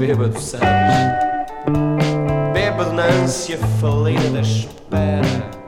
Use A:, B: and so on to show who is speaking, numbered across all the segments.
A: bêbado, sabes? Bêbado na ânsia falida da espera.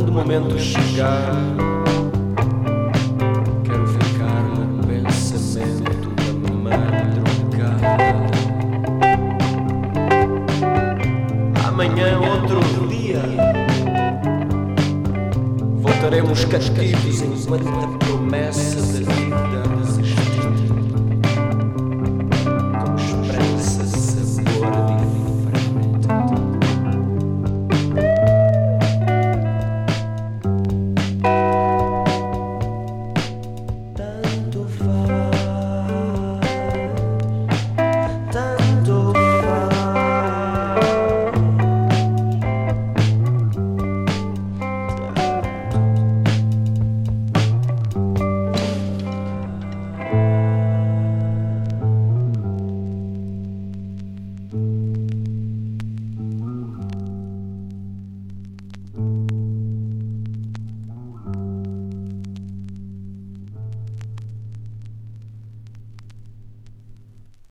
A: Quando o momento chegar, quero ficar no pensamento da madrugada. Amanhã, é outro dia, voltaremos castigos em quanta promessas.